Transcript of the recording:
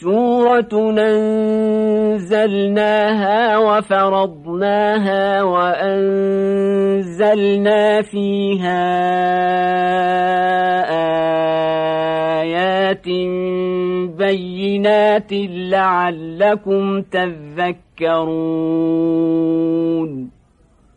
سورة ننزلناها وفرضناها وأنزلنا فيها آيات بينات لعلكم تذكرون.